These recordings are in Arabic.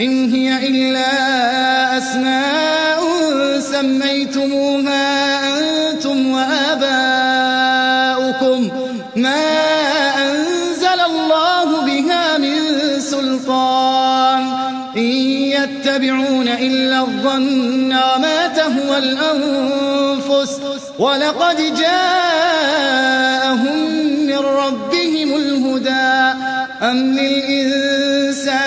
إن هي إلا أسماء سميتموها أنتم وآباؤكم. ما أنزل الله بها من سلطان. إن يتبعون إلا الظن وما تهوى الأنفس. ولقد جاءهم من ربهم الهدى. أم للإنسان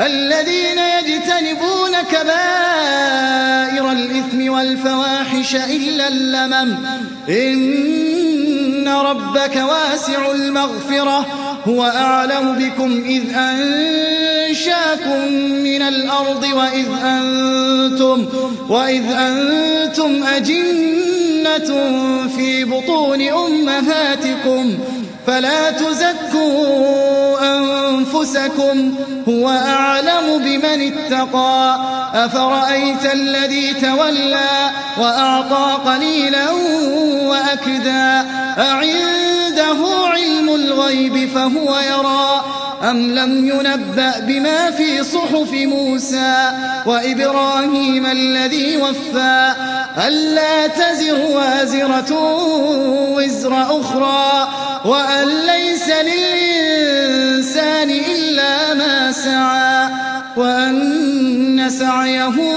الذين يجتنبون كبائر الإثم والفواحش إلا اللمم. إن ربك واسع المغفرة. هو أعلم بكم إذ أنشأكم من الأرض وإذ أنتم, وإذ أنتم أجنة في بطون أمهاتكم. فلا تزكوا أنفسكم هو أعلم بمن اتقى. أفرأيت الذي تولى وأعطى قليلا وأكدا. أعنده علم الغيب فهو يرى. أم لم ينبأ بما في صحف موسى وإبراهيم الذي وفى؟ ألا تزر وازرة وزر أخرى وأن ليس للإنسان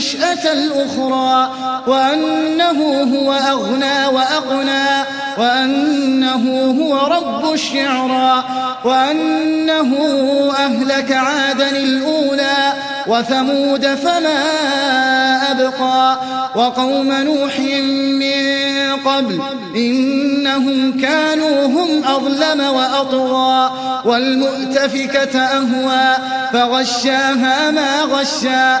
النشأة الأخرى وأنه هو أغنى وأغنى وأنه هو رب الشعرى وأنه أهلك عادا الأولى وثمود فما أبقى وقوم نوح من قبل إنهم كانوا هم أظلم وأطغى والمؤتفكة أهوى فغشاها ما غشا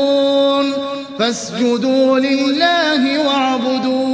فاسجدوا لله واعبدون